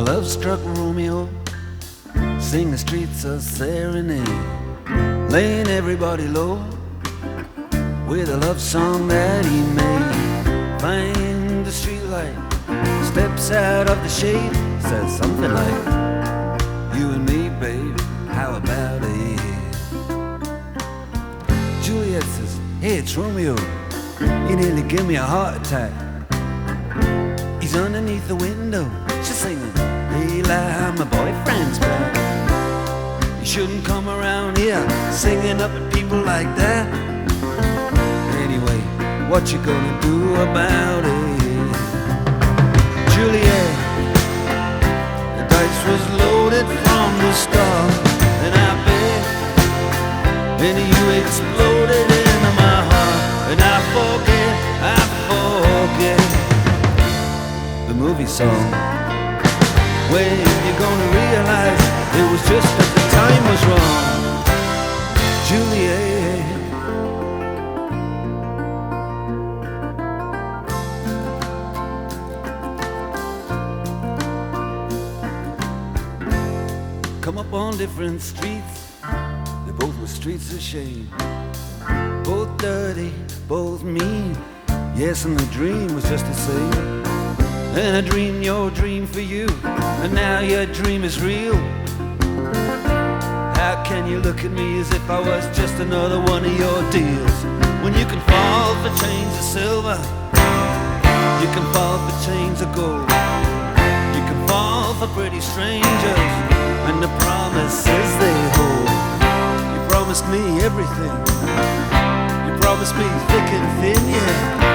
love-struck Romeo sing the streets a serenade, laying everybody low with a love song that he made. Find the streetlight, steps out of the shade, says something like, "You and me, babe, how about it?" Juliet says, "Hey, it's Romeo. You nearly give me a heart attack." He's underneath the window. She's singing, Lie, my boyfriend's back. You shouldn't come around here singing up at people like that. Anyway, what you gonna do about it? Juliet, the dice was loaded from the start, and I bet, and you exploded into my heart, and I forget, I forget the movie song. When you're gonna realize it was just that the time was wrong, Juliet? Come up on different streets, they both were streets of shame. Both dirty, both mean. Yes, and the dream was just the same. And I dreamed your dream for you, and now your dream is real. How can you look at me as if I was just another one of your deals? When you can fall for chains of silver, you can fall for chains of gold. You can fall for pretty strangers, and the promises they hold. You promised me everything. You promised me thick and thin, yeah.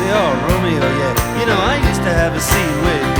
Say, oh, Romeo, yeah. You know, I used to have a scene with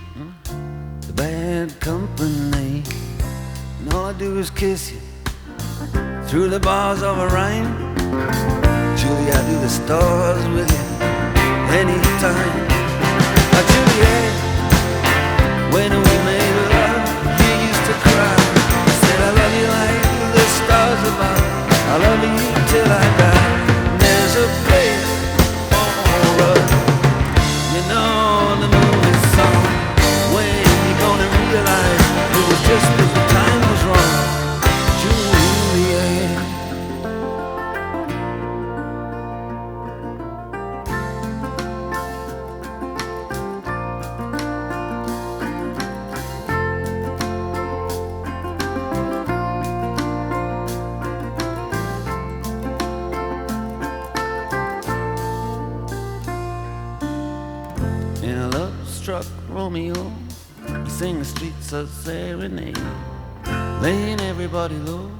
company. And all I do is kiss you through the bars of a rhyme. Julie, I do the stars with you anytime. Now, Juliet, when we made love, you used to cry. You said, I love you like the stars above. I love you till I die. Romeo, he sing the streets a serenade, laying everybody low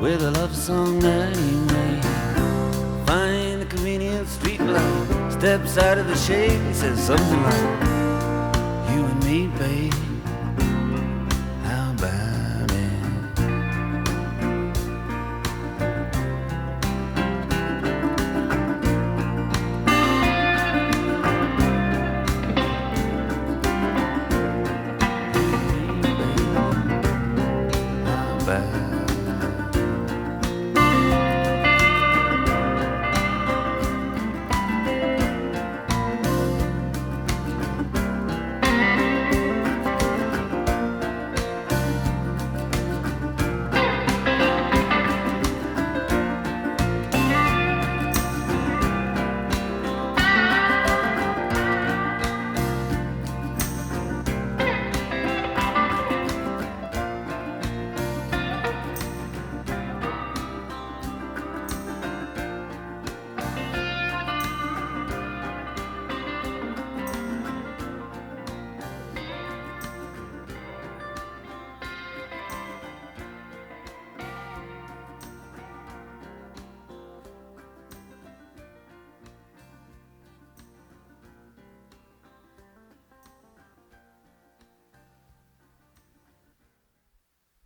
with a love song that he made. Find a convenient street light, steps out of the shade, he says something like,